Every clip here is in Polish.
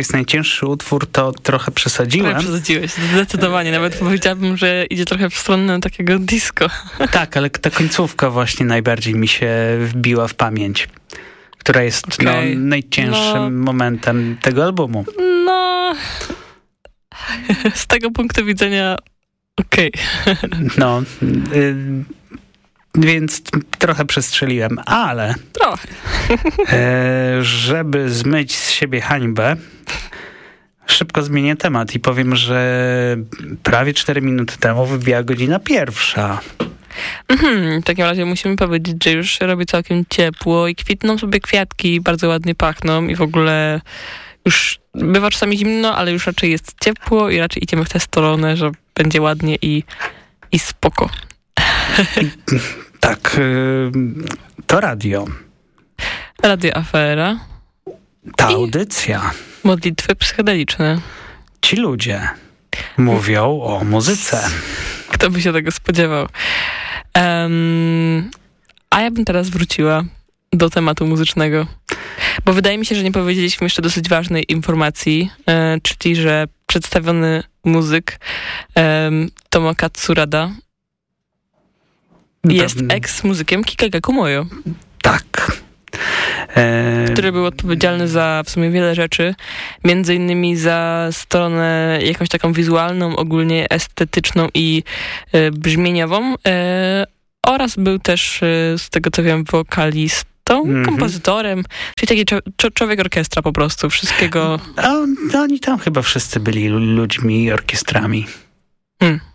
Jest najcięższy utwór, to trochę przesadziłem. Trochę przesadziłeś, zdecydowanie. Nawet powiedziałabym, że idzie trochę w stronę takiego disco. Tak, ale ta końcówka właśnie najbardziej mi się wbiła w pamięć. Która jest okay. no, najcięższym no, momentem tego albumu. No... Z tego punktu widzenia okej. Okay. No... Y więc trochę przestrzeliłem, ale... Trochę. E, żeby zmyć z siebie hańbę, szybko zmienię temat i powiem, że prawie 4 minuty temu wybija godzina pierwsza. Mhm, w takim razie musimy powiedzieć, że już robi całkiem ciepło i kwitną sobie kwiatki, bardzo ładnie pachną i w ogóle już bywa czasami zimno, ale już raczej jest ciepło i raczej idziemy w tę stronę, że będzie ładnie i, i spoko. tak, y, to radio. Radio Afera. Ta audycja. Modlitwy psychodeliczne. Ci ludzie mówią o muzyce. Kto by się tego spodziewał? Um, a ja bym teraz wróciła do tematu muzycznego. Bo wydaje mi się, że nie powiedzieliśmy jeszcze dosyć ważnej informacji, e, czyli że przedstawiony muzyk e, Tomo Katsurada jest ex-muzykiem Kikega Kumoyo. Tak. E... Który był odpowiedzialny za w sumie wiele rzeczy, między innymi za stronę jakąś taką wizualną, ogólnie estetyczną i e, brzmieniową e, oraz był też, z tego co wiem, wokalistą, mm -hmm. kompozytorem, czyli taki człowiek orkiestra po prostu, wszystkiego. A, oni tam chyba wszyscy byli ludźmi, orkiestrami. Hmm.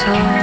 So.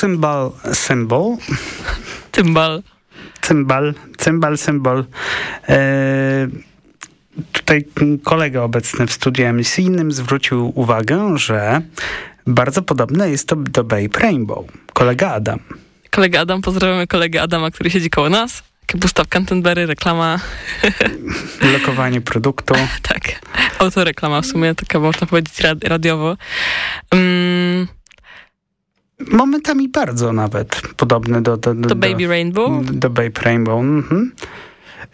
Symbol, symbol. Cymbal. Cymbal, cymbal, symbol. E, tutaj kolega obecny w studiu emisyjnym zwrócił uwagę, że bardzo podobne jest to do Babe Rainbow. Kolega Adam. Kolega Adam, pozdrawiamy kolegę Adama, który siedzi koło nas. Pusta w Canterbury, reklama. Lokowanie produktu. tak, autoreklama w sumie, taka można powiedzieć radiowo. Um, Momentami bardzo nawet podobny do... Do, do, do Baby Rainbow? Do, do Babe Rainbow, mhm.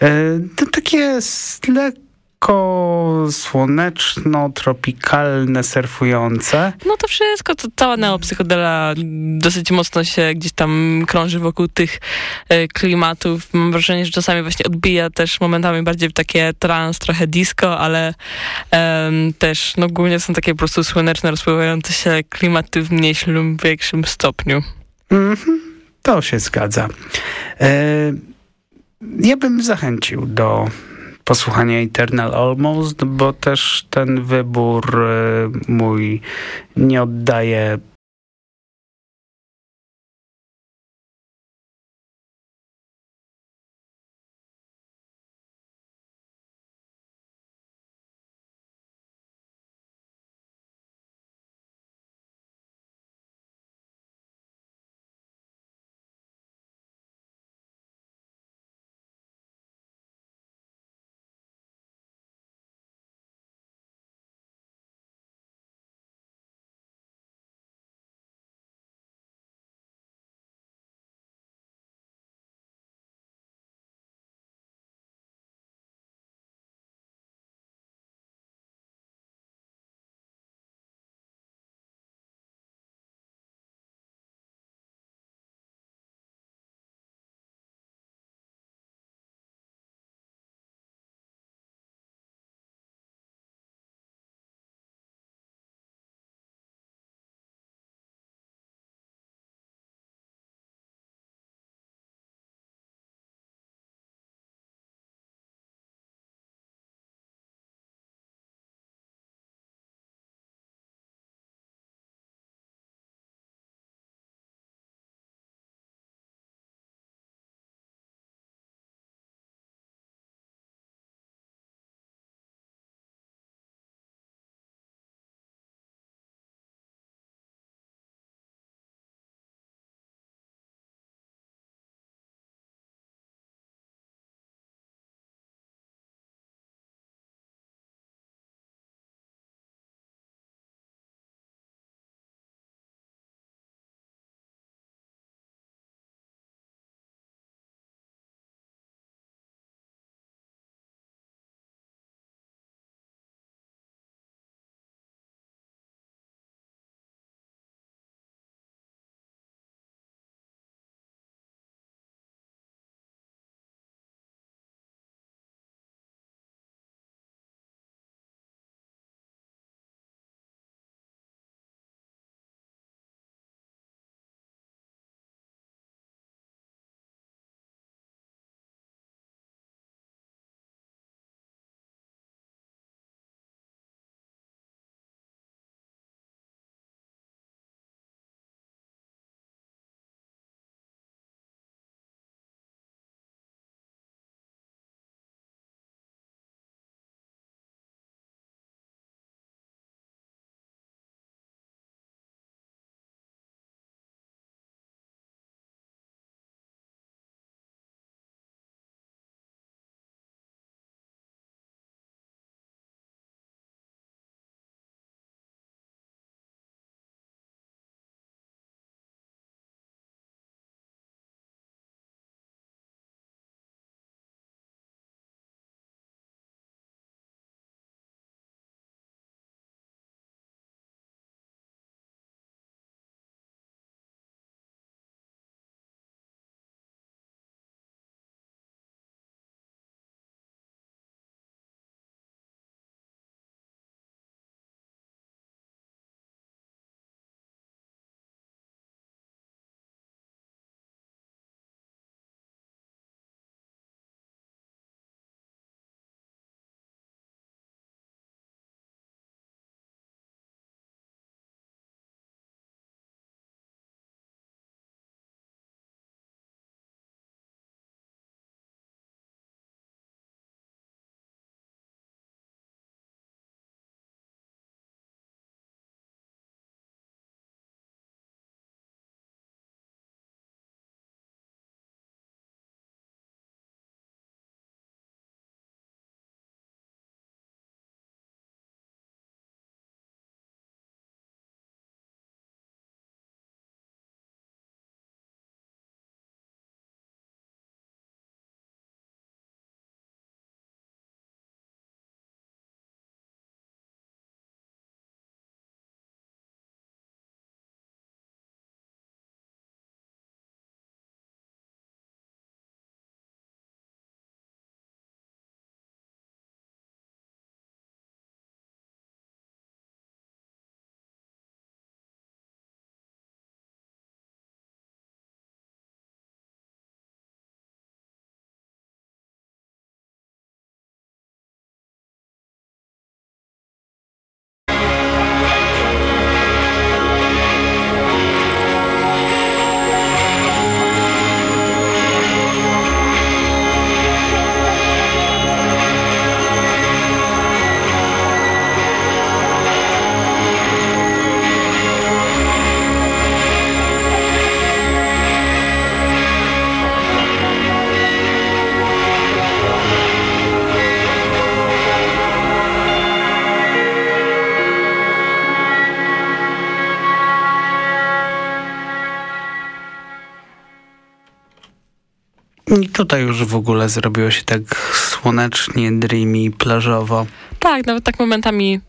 E, to takie lekko słoneczno-tropikalne, surfujące. No to wszystko, to cała neopsychodela dosyć mocno się gdzieś tam krąży wokół tych e, klimatów. Mam wrażenie, że czasami właśnie odbija też momentami bardziej w takie trans, trochę disco, ale też no głównie są takie po prostu słoneczne, rozpływające się klimaty w mniejszym lub większym stopniu. Mhm, to się zgadza. E, ja bym zachęcił do posłuchania Eternal Almost, bo też ten wybór e, mój nie oddaje tutaj już w ogóle zrobiło się tak słonecznie, dreamy, plażowo. Tak, nawet tak momentami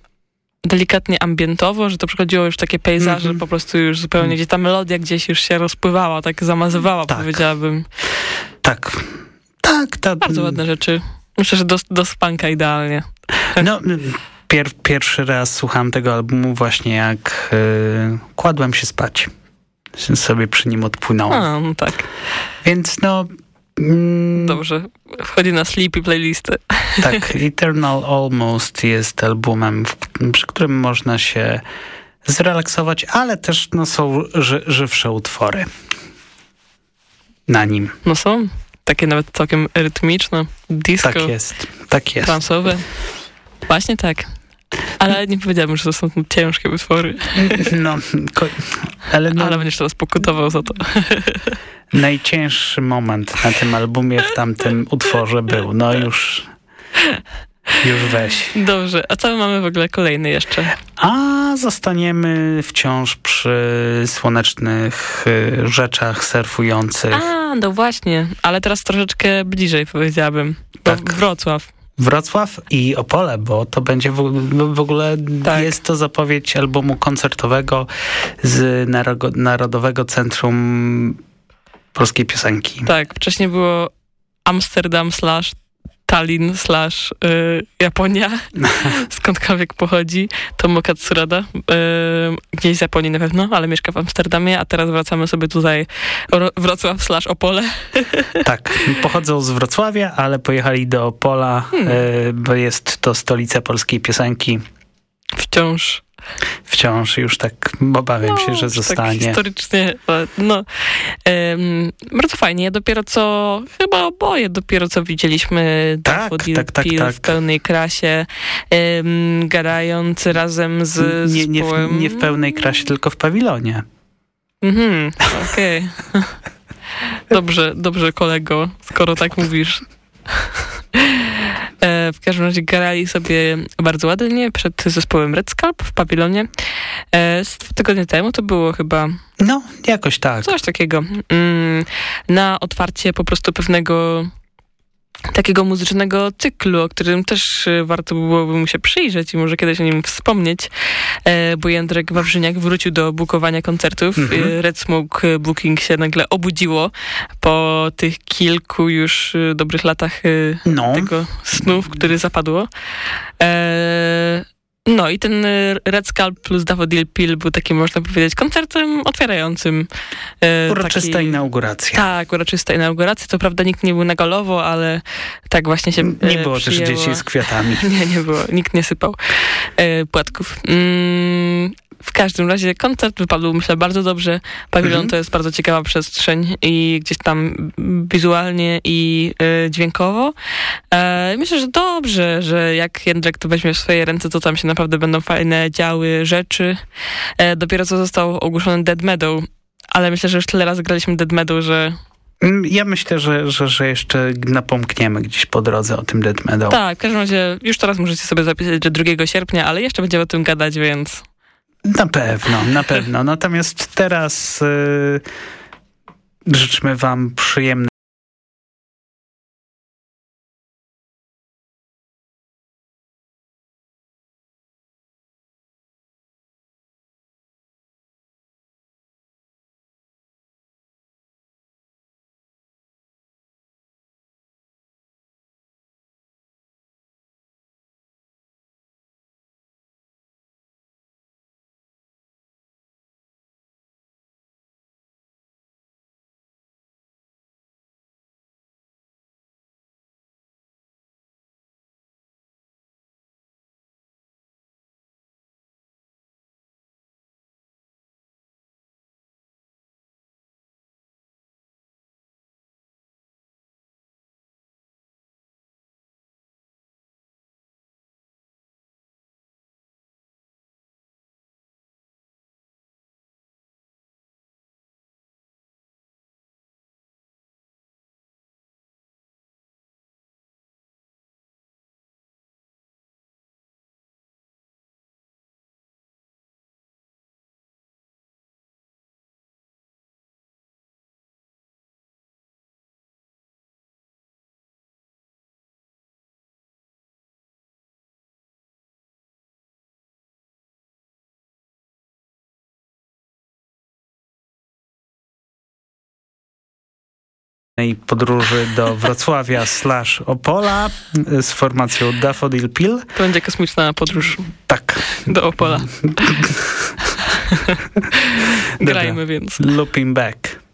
delikatnie ambientowo, że to przychodziło już takie pejzaże, mm -hmm. po prostu już zupełnie, gdzie ta melodia gdzieś już się rozpływała, tak zamazywała, tak. powiedziałabym. Tak. Tak. Ta... Bardzo ładne rzeczy. Myślę, że do, do spanka idealnie. No, pier, pierwszy raz słuchałem tego albumu właśnie jak yy, kładłem się spać. Sobie przy nim odpłynąłem. A, no tak. Więc no... Mm, Dobrze. Wchodzi na Sleepy playlistę. Tak. Eternal Almost jest albumem, przy którym można się zrelaksować, ale też no, są ży, żywsze utwory na nim. No są. Takie nawet całkiem rytmiczne. Disco. Tak jest. Tak jest. Transowe. Właśnie tak. Ale nie powiedziałabym, że to są ciężkie utwory. No, ale, no, ale będziesz teraz pokutował za to. Najcięższy moment na tym albumie w tamtym utworze był. No już... Już weź. Dobrze, a co my mamy w ogóle kolejny jeszcze? A zostaniemy wciąż przy słonecznych y, rzeczach surfujących. A, no właśnie, ale teraz troszeczkę bliżej powiedziałabym. Tak. Wrocław. Wrocław i Opole, bo to będzie w, w ogóle, tak. jest to zapowiedź albumu koncertowego z Narodowego Centrum Polskiej Piosenki. Tak, wcześniej było Amsterdam slash Tallinn slash y, Japonia, skądkolwiek pochodzi, Tomo Katsurada, y, gdzieś z Japonii na pewno, ale mieszka w Amsterdamie, a teraz wracamy sobie tutaj Wrocław slash Opole. tak, pochodzą z Wrocławia, ale pojechali do Opola, hmm. y, bo jest to stolica polskiej piosenki. Wciąż Wciąż już tak obawiam no, się, że tak zostanie. Tak historycznie, no. Um, bardzo fajnie. Ja dopiero co, chyba oboje dopiero co widzieliśmy tak, Daffodil tak, tak, tak, w pełnej krasie, gadając razem z nie, nie, w, nie w pełnej krasie, tylko w pawilonie. Mhm, okej. Okay. dobrze, dobrze kolego, skoro tak mówisz. E, w każdym razie grali sobie bardzo ładnie przed zespołem Red Scalp w pawilonie. E, z tygodnie temu to było chyba... No, jakoś tak. Coś takiego. Mm, na otwarcie po prostu pewnego takiego muzycznego cyklu, o którym też e, warto byłoby mu się przyjrzeć i może kiedyś o nim wspomnieć, e, bo Jędrek Wawrzyniak wrócił do bukowania koncertów. Mhm. E, Red Smoke Booking się nagle obudziło po tych kilku już dobrych latach no. tego snu, w który zapadło. No i ten y, Red Skull plus Daffodil Pill był takim, można powiedzieć, koncertem otwierającym. E, uroczysta taki, inauguracja. Tak, uroczysta inauguracja. To prawda nikt nie był na galowo, ale tak właśnie się Nie było przyjęło. też dzieci z kwiatami. nie, nie było. Nikt nie sypał e, płatków. Mm, w każdym razie koncert wypadł, myślę, bardzo dobrze. Pawilon mhm. to jest bardzo ciekawa przestrzeń i gdzieś tam wizualnie i y, dźwiękowo. E, myślę, że dobrze, że jak Jędrek to weźmie w swoje ręce, to tam się naprawdę będą fajne działy, rzeczy. E, dopiero co został ogłoszony Dead Meadow, ale myślę, że już tyle razy graliśmy Dead Meadow, że mm, ja myślę, że, że, że jeszcze napomkniemy gdzieś po drodze o tym Dead Meadow. Tak, w każdym razie już teraz możecie sobie zapisać, że 2 sierpnia, ale jeszcze będziemy o tym gadać, więc na pewno, na pewno. Natomiast teraz yy, życzmy wam przyjemnej podróży do Wrocławia slash Opola z formacją Daffodil Pill. To będzie kosmiczna podróż. Tak. Do Opola. Grajmy więc. Looping back.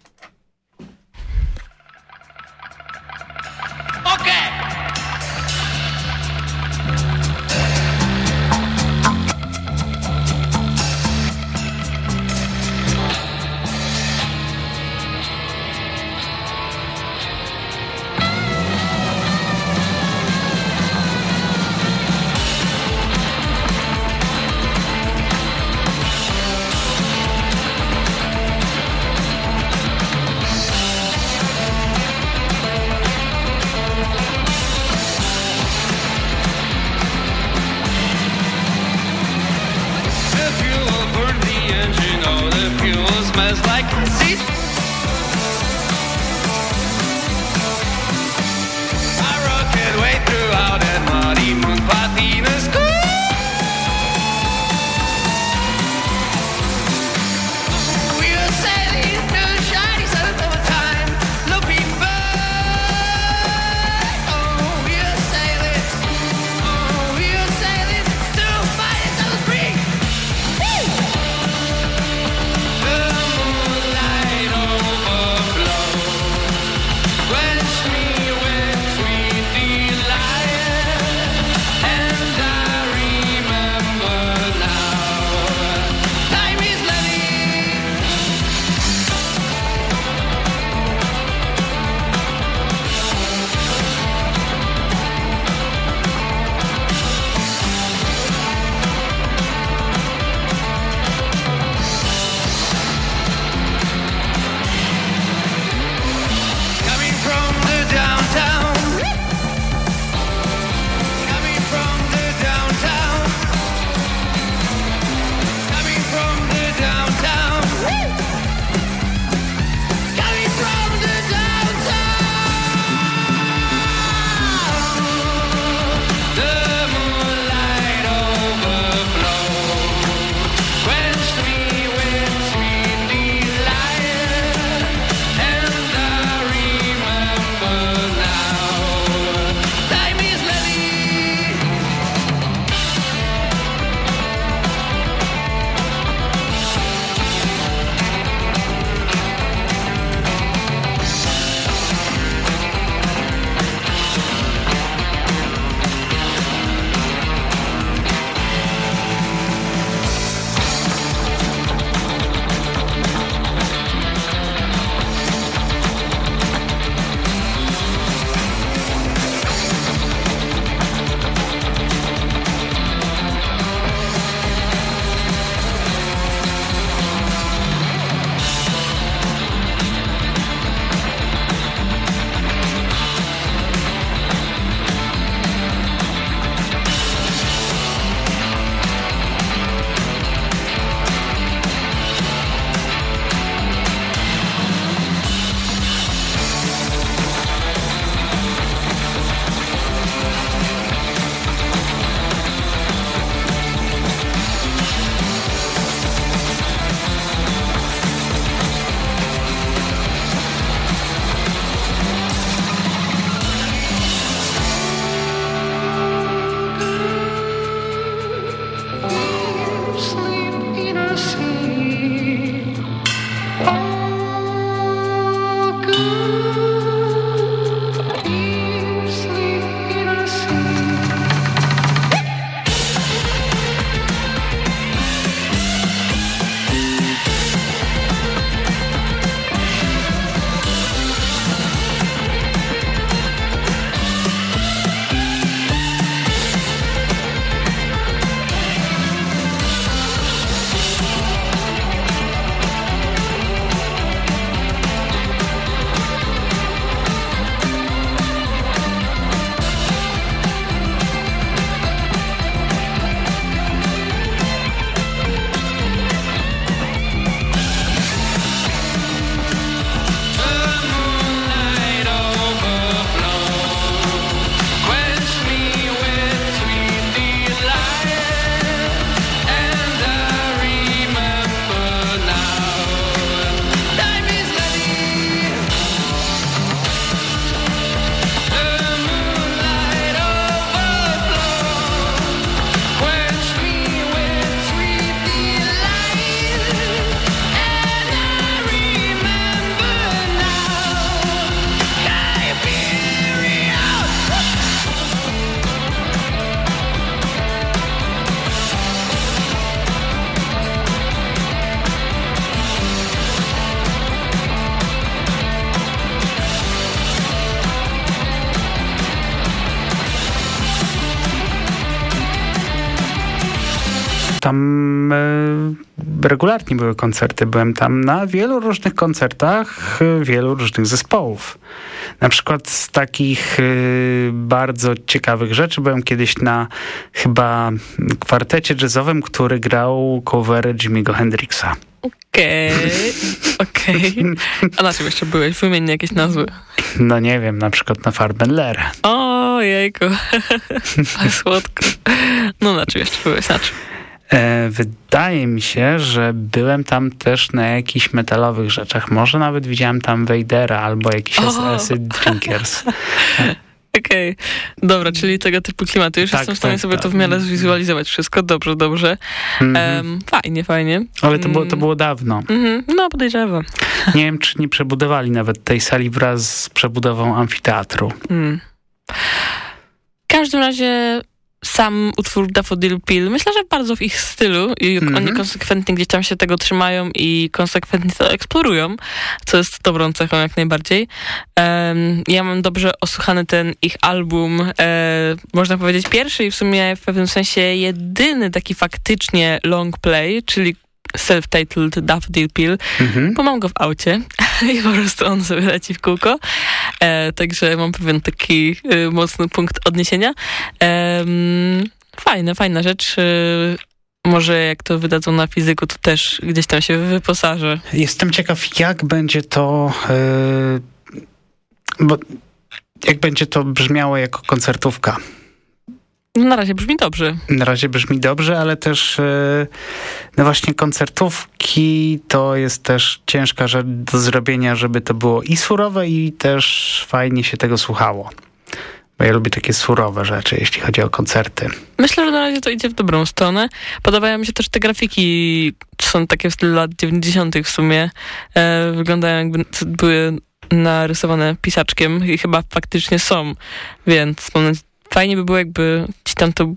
Tam e, regularnie były koncerty. Byłem tam na wielu różnych koncertach wielu różnych zespołów. Na przykład z takich bardzo ciekawych rzeczy byłem kiedyś na chyba kwartecie jazzowym, który grał covery Jimmy'ego Hendrixa. Okej, okay, okej. Okay. A na czym jeszcze byłeś? Wymień jakieś nazwy. No nie wiem, na przykład na Farbenlera. O, jejku. Słodko. No na czym jeszcze byłeś? Na czym? E, wydaje mi się, że byłem tam też na jakichś metalowych rzeczach. Może nawet widziałem tam Vadera albo jakiś oh. Acid Drinkers. Okej, okay. dobra, czyli tego typu klimaty. Już tak, jestem w stanie tak, sobie tak. to w miarę zwizualizować wszystko. Dobrze, dobrze. Mm -hmm. um, fajnie, fajnie. Ale to było, to było dawno. Mm -hmm. No, podejrzewam. Nie wiem, czy nie przebudowali nawet tej sali wraz z przebudową amfiteatru. Mm. W każdym razie sam utwór Daffodil Pill, myślę, że bardzo w ich stylu i mm -hmm. oni konsekwentnie gdzieś tam się tego trzymają i konsekwentnie to eksplorują, co jest dobrą cechą jak najbardziej. Um, ja mam dobrze osłuchany ten ich album, e, można powiedzieć pierwszy i w sumie w pewnym sensie jedyny taki faktycznie long play, czyli self-titled Daffodil Pill, mhm. bo mam go w aucie i po prostu on sobie leci w kółko. E, także mam pewien taki y, mocny punkt odniesienia. E, fajna, fajna rzecz. E, może jak to wydadzą na fizyku, to też gdzieś tam się wyposażę. Jestem ciekaw, jak będzie to... E, bo jak będzie to brzmiało jako koncertówka. No, na razie brzmi dobrze. Na razie brzmi dobrze, ale też e, no właśnie koncertówki to jest też ciężka rzecz do zrobienia, żeby to było i surowe i też fajnie się tego słuchało. Bo ja lubię takie surowe rzeczy, jeśli chodzi o koncerty. Myślę, że na razie to idzie w dobrą stronę. Podobają mi się też te grafiki, są takie w stylu lat 90. w sumie. E, wyglądają jakby były narysowane pisaczkiem i chyba faktycznie są, więc mam fajnie by było, jakby ci tam to,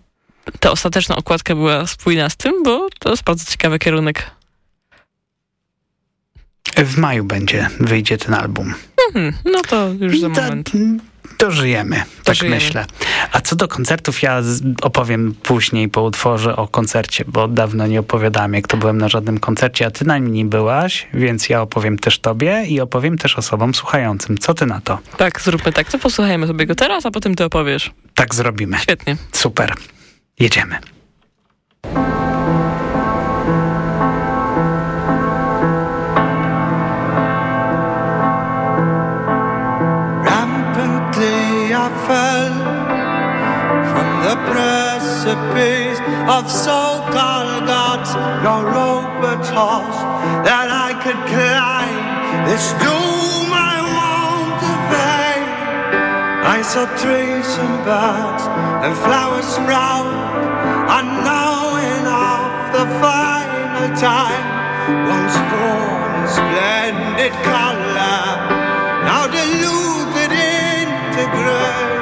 ta ostateczna okładka była spójna z tym, bo to jest bardzo ciekawy kierunek. W maju będzie, wyjdzie ten album. Mhm, no to już za moment. Dożyjemy, tak myślę. A co do koncertów, ja opowiem później po utworze o koncercie, bo dawno nie opowiadałem, jak to byłem na żadnym koncercie, a ty na nim nie byłaś, więc ja opowiem też tobie i opowiem też osobom słuchającym. Co ty na to? Tak, zróbmy tak. To posłuchajmy sobie go teraz, a potem ty opowiesz. Tak zrobimy. Świetnie. Super. Jedziemy. Precipice of so-called gods, no rope at tossed that I could climb. This doom I won't obey. I saw trees and birds and flowers sprout, unknowing of the final time. Once born in splendid color, now diluted into gray.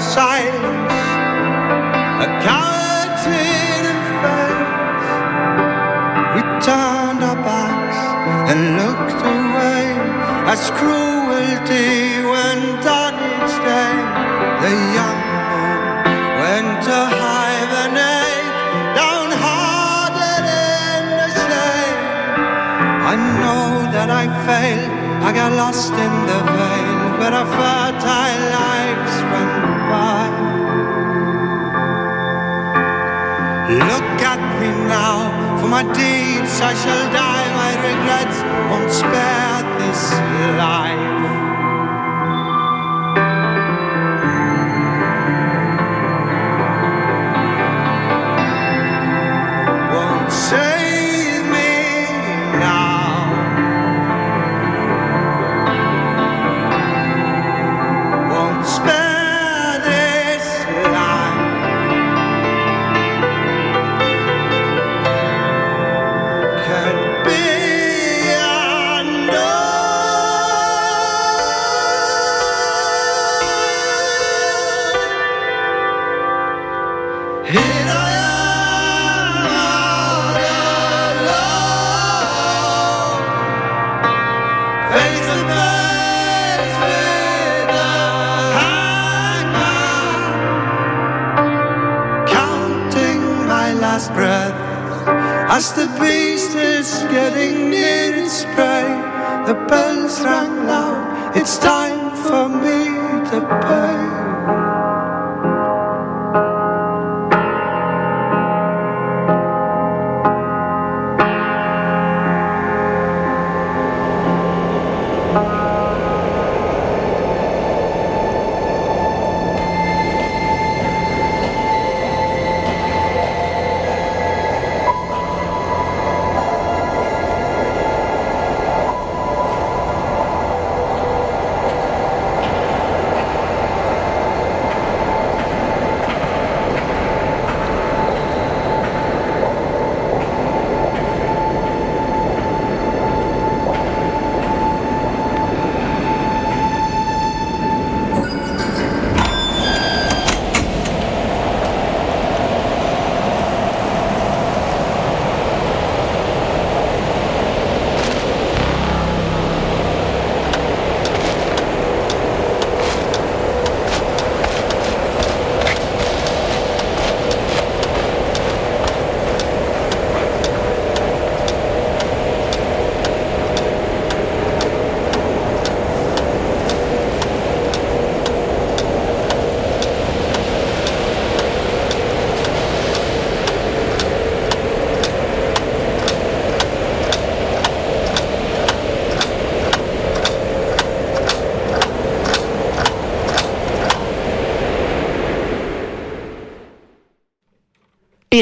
sight. I shall die, my regrets won't spare this life.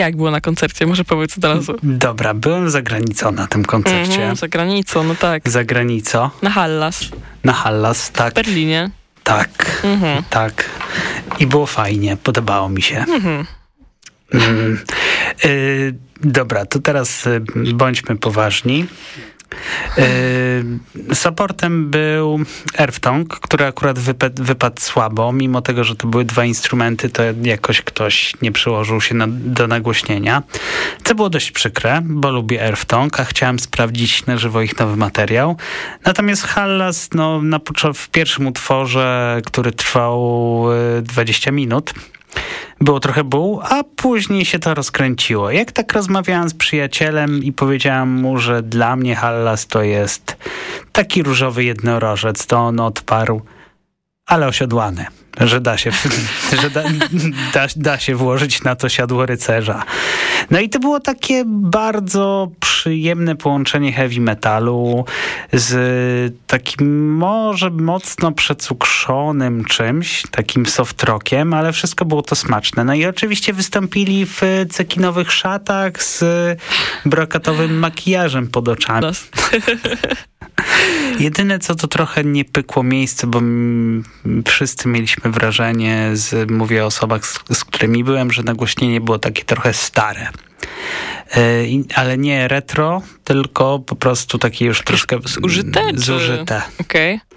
Jak było na koncercie? Może powiedz od razu. Dobra, byłem za granicą na tym koncercie. -hmm, za granicą, no tak. Za granicą. Na Hallas. Na Hallas, tak. W Berlinie. Tak, -hmm. tak. I było fajnie, podobało mi się. -hmm. mm. Y dobra, to teraz y, bądźmy poważni. Yy, supportem był Erftong, który akurat wypadł, słabo, mimo tego, że to były dwa instrumenty, to jakoś ktoś nie przyłożył się na, do nagłośnienia. Co było dość przykre, bo lubię Erftong, a chciałem sprawdzić na żywo ich nowy materiał. Natomiast Hallas, no, na, w pierwszym utworze, który trwał 20 yy, minut, było trochę ból, a później się to rozkręciło. Jak tak rozmawiałem z przyjacielem i powiedziałem mu, że dla mnie Hallas to jest taki różowy jednorożec, to on odparł, ale osiodłany że da się, że da, da, da, się włożyć na to siadło rycerza. No i to było takie bardzo przyjemne połączenie heavy metalu z takim może mocno przecukrzonym czymś, takim soft rockiem, ale wszystko było to smaczne. No i oczywiście wystąpili w cekinowych szatach z brokatowym makijażem pod oczami. Jedyne co to trochę nie pykło miejsce, bo wszyscy mieliśmy wrażenie, z, mówię o osobach, z, z którymi byłem, że nagłośnienie było takie trochę stare. Yy, ale nie retro, tylko po prostu takie już troszkę zużyte. Zużyte. Okej. Okay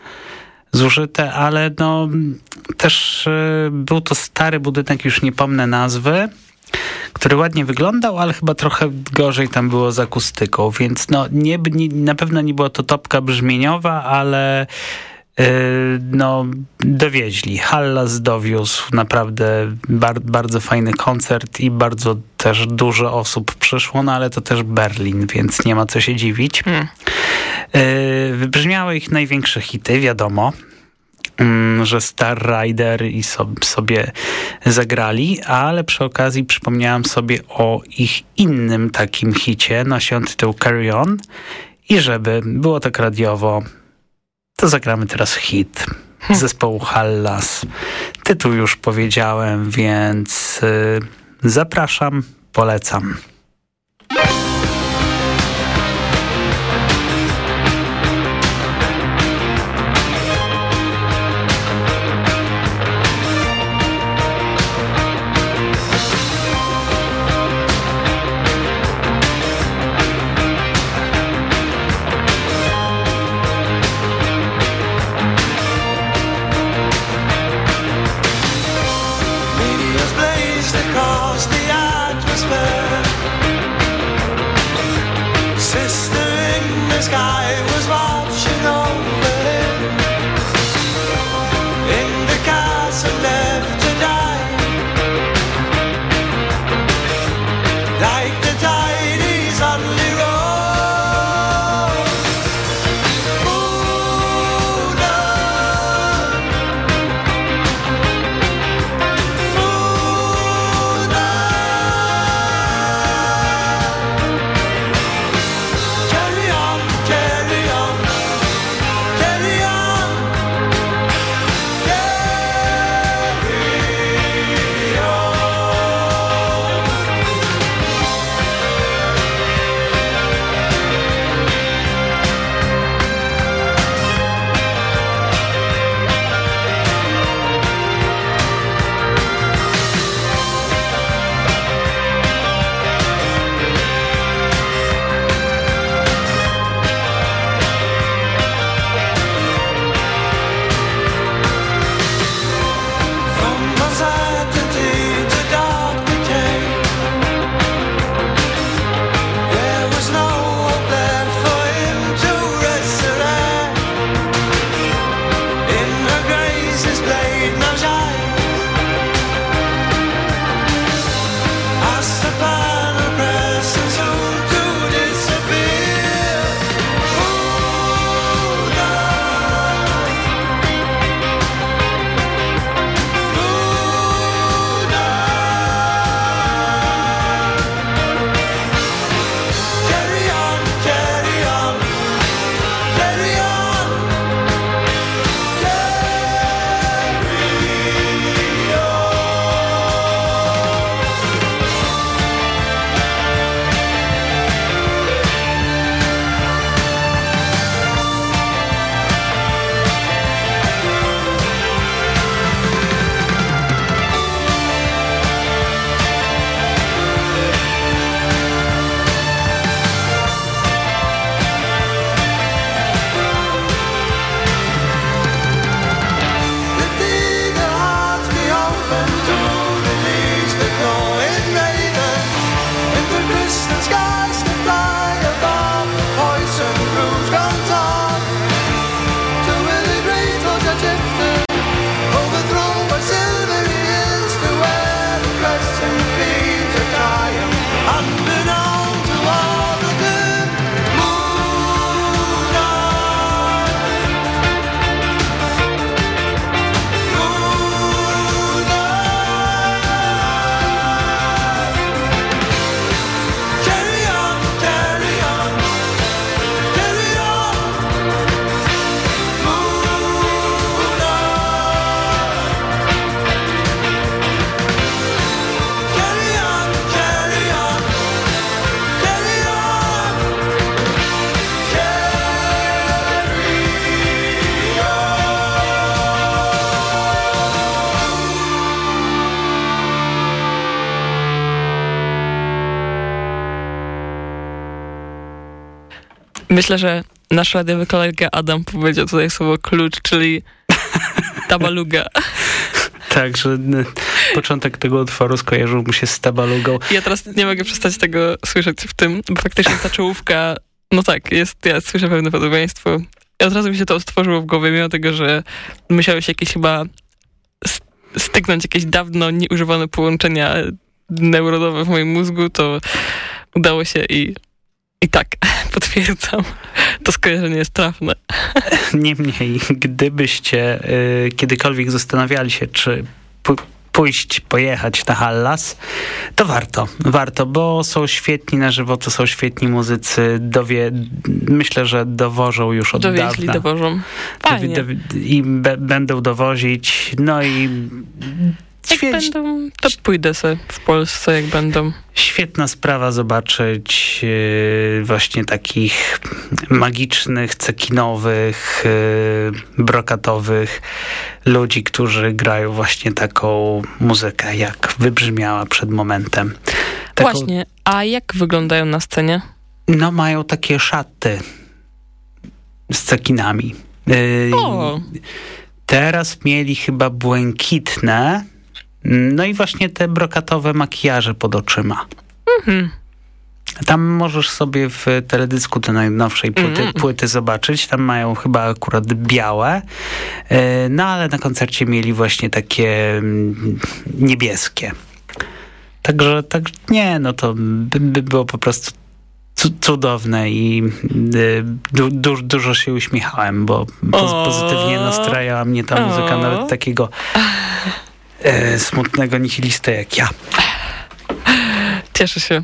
zużyte, ale no też y, był to stary budynek, już nie pomnę nazwy który ładnie wyglądał, ale chyba trochę gorzej tam było z akustyką, więc no nie, nie, na pewno nie była to topka brzmieniowa, ale yy, no dowieźli. Hallas dowiózł naprawdę bar bardzo fajny koncert i bardzo też dużo osób przyszło, no ale to też Berlin, więc nie ma co się dziwić. Hmm. Yy, wybrzmiały ich największe hity, wiadomo. Mm, że Star Rider i sobie zagrali, ale przy okazji przypomniałam sobie o ich innym takim hicie noszący tytuł Carry On i żeby było tak radiowo, to zagramy teraz hit hm. zespołu Hallas. Tytuł już powiedziałem, więc y, zapraszam, polecam. Myślę, że nasz radiowy kolega Adam powiedział tutaj słowo klucz, czyli tabaluga. Tak, że początek tego utworu skojarzył mu się z tabalugą. Ja teraz nie mogę przestać tego słyszeć w tym, bo faktycznie ta czołówka, no tak, jest, ja słyszę pewne podobieństwo. I od razu mi się to stworzyło w głowie, mimo tego, że musiały się jakieś chyba styknąć jakieś dawno nieużywane połączenia neuronowe w moim mózgu, to udało się i I tak, potwierdzam. To skojarzenie jest trafne. Niemniej, gdybyście y, kiedykolwiek zastanawiali się, czy pójść, pojechać na Hallas, to warto. Warto, bo są świetni na żywo, to są świetni muzycy. Dowie, myślę, że dowożą już od Dowieźli, dawna. dowożą. Fajnie. I be, będą dowozić. No i jak będą, to pójdę sobie w Polsce, jak będą. Świetna sprawa zobaczyć yy, właśnie takich magicznych, cekinowych, yy, brokatowych ludzi, którzy grają właśnie taką muzykę, jak wybrzmiała przed momentem. Taką... Właśnie, a jak wyglądają na scenie? No mają takie szaty z cekinami. Yy, o. Teraz mieli chyba błękitne, no i właśnie te brokatowe makijaże pod oczyma. Mhm. Tam możesz sobie w teledysku te najnowszej płyty, mm. płyty, zobaczyć. Tam mają chyba akurat białe. E, no ale na koncercie mieli właśnie takie mm, niebieskie. Także tak, nie, no to by, by było po prostu cudowne i y, du, du, dużo się uśmiechałem, bo pozytywnie nastrajała mnie ta muzyka, nawet takiego e, smutnego nihilista jak ja. Cieszę się.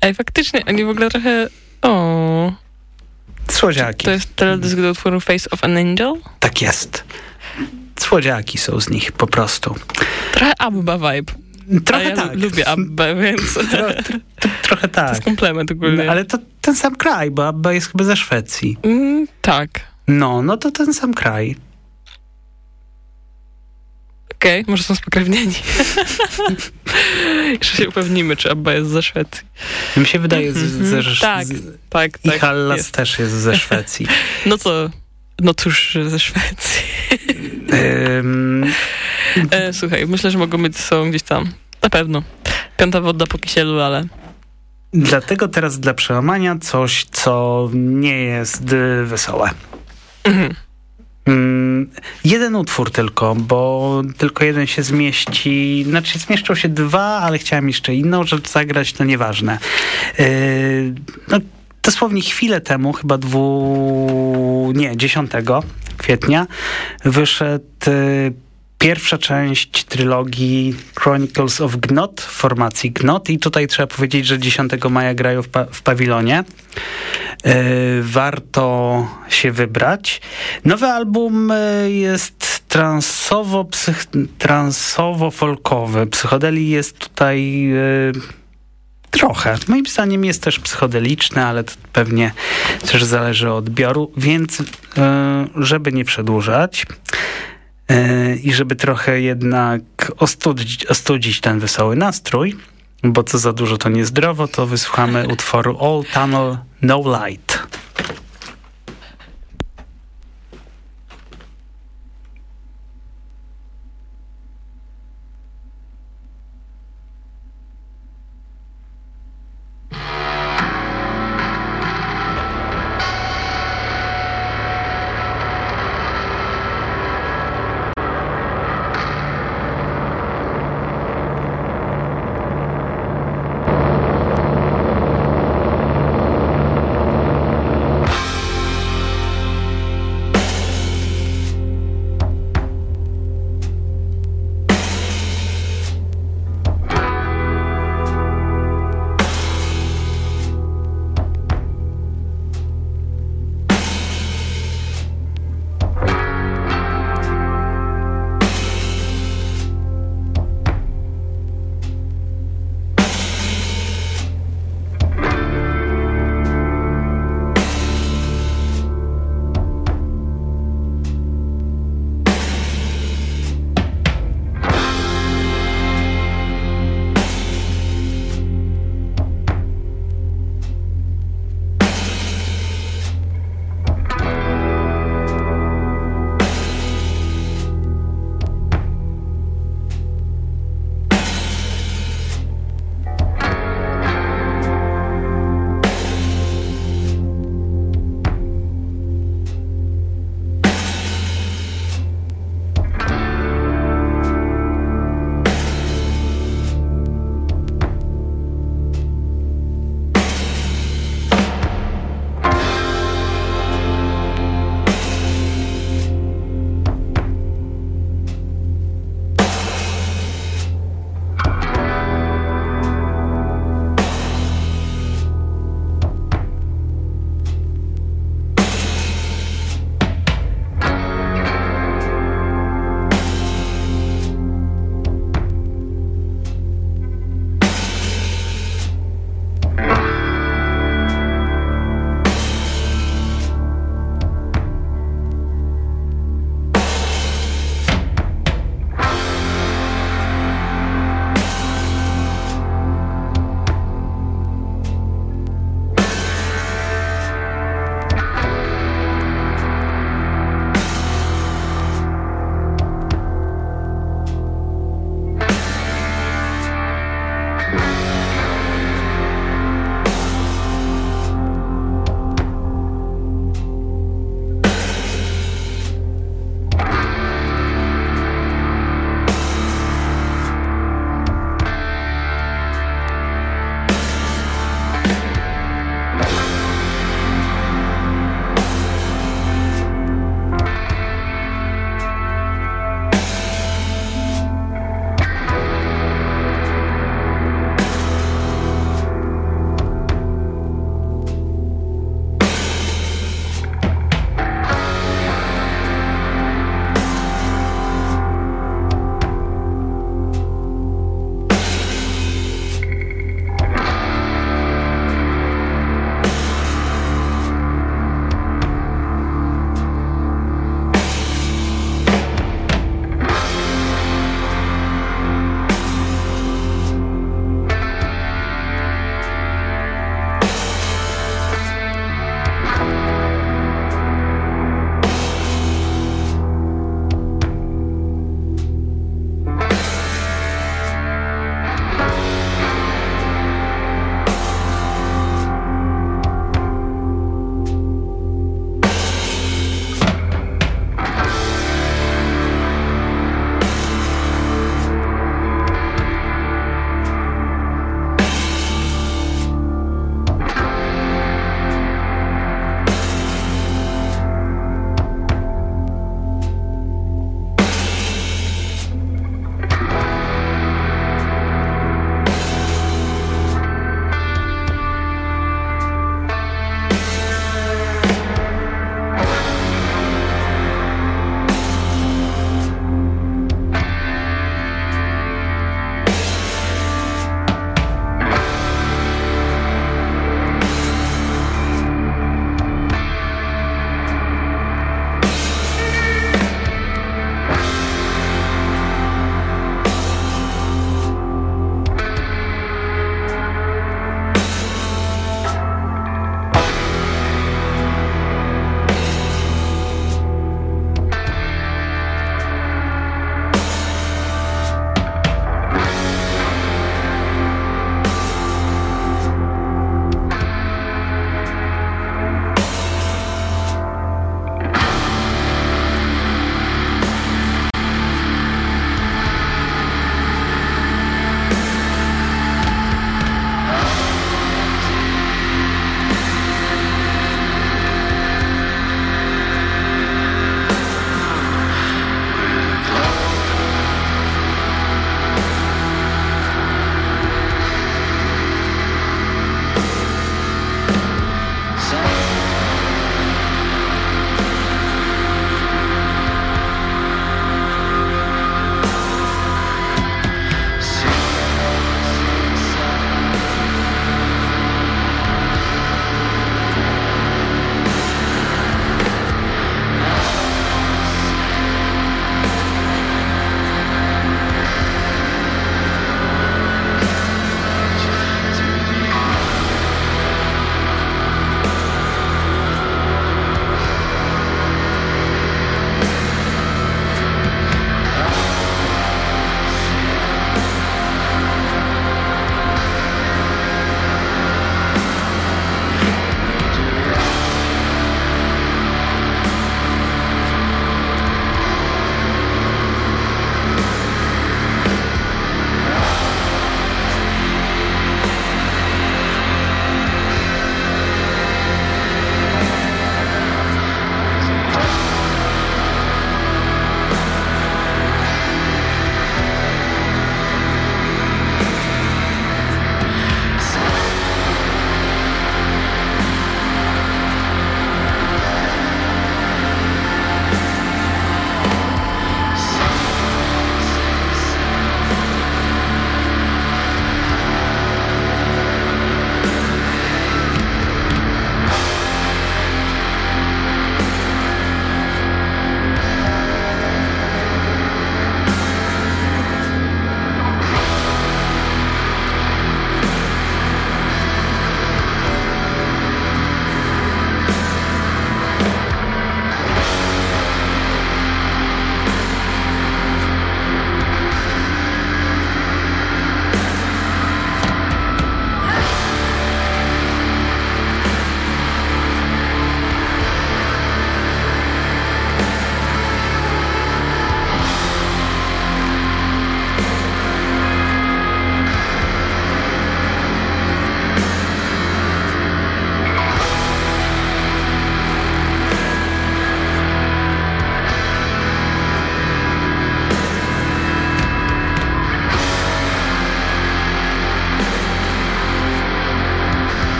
Ej, faktycznie, oni w ogóle trochę... O. Słodziaki. To jest teledysk do utworu Face of an Angel? Tak jest. Słodziaki są z nich po prostu. Trochę Abba vibe. Trochę ja tak. lubię Abba, więc... Tro, tro, tro, trochę tak. To jest komplement ogólnie. No, ale to ten sam kraj, bo Abba jest chyba ze Szwecji. Mm, tak. No, no to ten sam kraj. Okej, okay, może są spokrewnieni. Jeszcze się upewnimy, czy Abba jest ze Szwecji. Mi się wydaje, że mm -hmm. tak, tak, I tak, Hallas jest. też jest ze Szwecji. No co, no cóż, ze Szwecji. um... e, słuchaj, myślę, że mogą być są gdzieś tam. Na pewno. Piąta woda po kisielu, ale... Dlatego teraz dla przełamania coś, co nie jest wesołe. Mhm. Mm, jeden utwór tylko, bo tylko jeden się zmieści. Znaczy zmieszczą się dwa, ale chciałem jeszcze inną rzecz zagrać, to nieważne. Yy, no, dosłownie chwilę temu, chyba dwu... nie, 10 kwietnia wyszedł yy, pierwsza część trylogii Chronicles of Gnot, formacji Gnot i tutaj trzeba powiedzieć, że 10 maja grają w, pa w pawilonie. Yy, warto się wybrać. Nowy album e, jest transowo, transowo-folkowy. Psychodeli jest tutaj... Yy, Trochę. Moim zdaniem jest też psychodeliczny, ale to pewnie też zależy od odbioru, więc żeby nie przedłużać, i żeby trochę jednak ostudzić, ostudzić ten wesoły nastrój, bo co za dużo to niezdrowo, to wysłuchamy utworu All Tunnel No Light.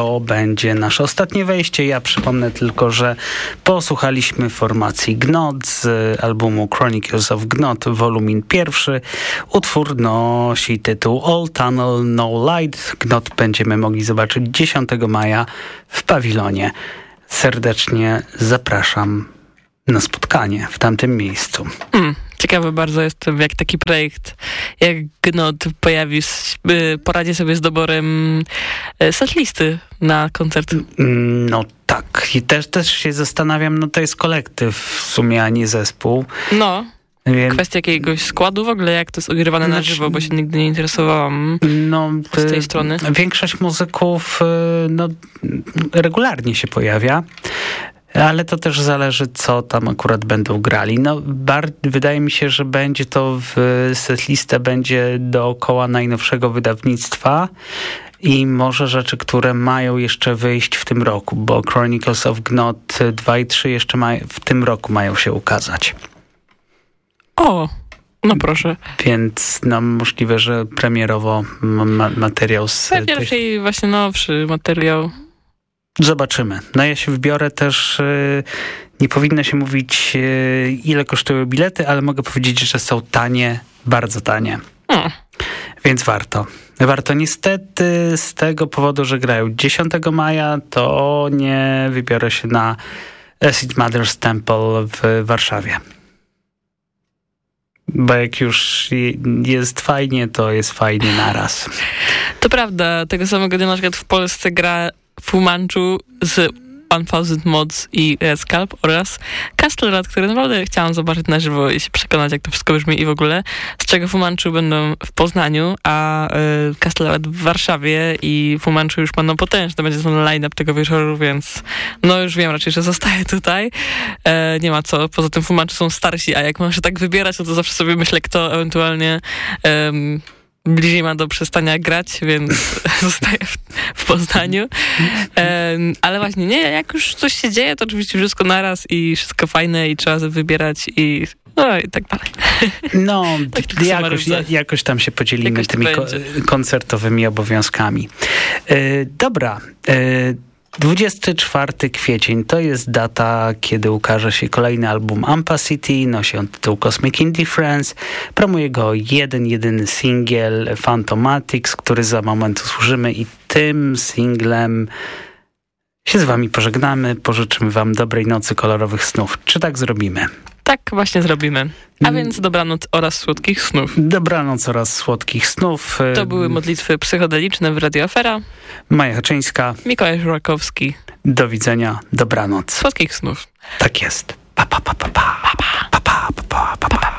To będzie nasze ostatnie wejście. Ja przypomnę tylko, że posłuchaliśmy formacji Gnot z albumu Chronicles of Gnot, wolumin pierwszy. Utwór nosi tytuł All Tunnel No Light. Gnot będziemy mogli zobaczyć 10 maja w pawilonie. Serdecznie zapraszam na spotkanie w tamtym miejscu. Hmm, ciekawy bardzo jestem, jak taki projekt jak Gnot pojawi, poradzi sobie z doborem e, setlisty na koncert. No tak. I też, też się zastanawiam, no to jest kolektyw w sumie, a nie zespół. No. Więc... Kwestia jakiegoś składu w ogóle, jak to jest ogrywane znaczy, na żywo, bo się nigdy nie interesowałam no, z tej y, strony. Większość muzyków y, no, regularnie się pojawia. Ale to też zależy, co tam akurat będą grali. No, wydaje mi się, że będzie to w setlistę będzie dookoła najnowszego wydawnictwa i może rzeczy, które mają jeszcze wyjść w tym roku, bo Chronicles of Gnot 2 i 3 jeszcze w tym roku mają się ukazać. O, no proszę. Więc no, możliwe, że premierowo ma materiał z... Pewnie raczej właśnie nowszy materiał. Zobaczymy. No ja się wybiorę też, y, nie powinno się mówić y, ile kosztują bilety, ale mogę powiedzieć, że są tanie, bardzo tanie. Hmm. Więc warto. Warto niestety z tego powodu, że grają 10 maja, to nie wybiorę się na Acid Mother's Temple w Warszawie. Bo jak już jest fajnie, to jest fajnie naraz. To prawda. Tego samego dnia na przykład w Polsce gra Fu Manchu z 1000 Mods i Red Scalp oraz Castle Rat, który naprawdę chciałam zobaczyć na żywo i się przekonać, jak to wszystko brzmi i w ogóle. Z czego Fumanchu będą w Poznaniu, a y, Castle Rat w Warszawie i Fumanchu już będą potężne. Będzie ten line-up tego wieczoru, więc no już wiem raczej, że zostaję tutaj. E, nie ma co. Poza tym Fumanchu są starsi, a jak mam się tak wybierać, no to zawsze sobie myślę, kto ewentualnie... bliżej ma do przestania grać, więc zostaje w, w Poznaniu. Um, ale właśnie nie, jak już coś się dzieje, to oczywiście wszystko naraz i wszystko fajne i trzeba wybierać i no i tak dalej. No, tak jakoś, jakoś tam się podzielimy jakoś tymi ko koncertowymi obowiązkami. E, dobra. E, 24 kwiecień to jest data, kiedy ukaże się kolejny album Ampa City, nosi on tytuł Cosmic Indifference. Promuje go jeden, jedyny singiel Phantomatics, który za moment usłyszymy i tym singlem się z wami pożegnamy, pożyczymy wam dobrej nocy, kolorowych snów. Czy tak zrobimy? Tak właśnie zrobimy. A mm. więc dobranoc oraz słodkich snów. Dobranoc oraz słodkich snów. To były modlitwy psychodeliczne w Radio Afera. Maja Haczyńska. Mikołaj Żurakowski. Do widzenia. Dobranoc. Słodkich snów. Tak jest. Pa, pa, pa, pa. Pa, pa, pa, pa, pa, pa, pa.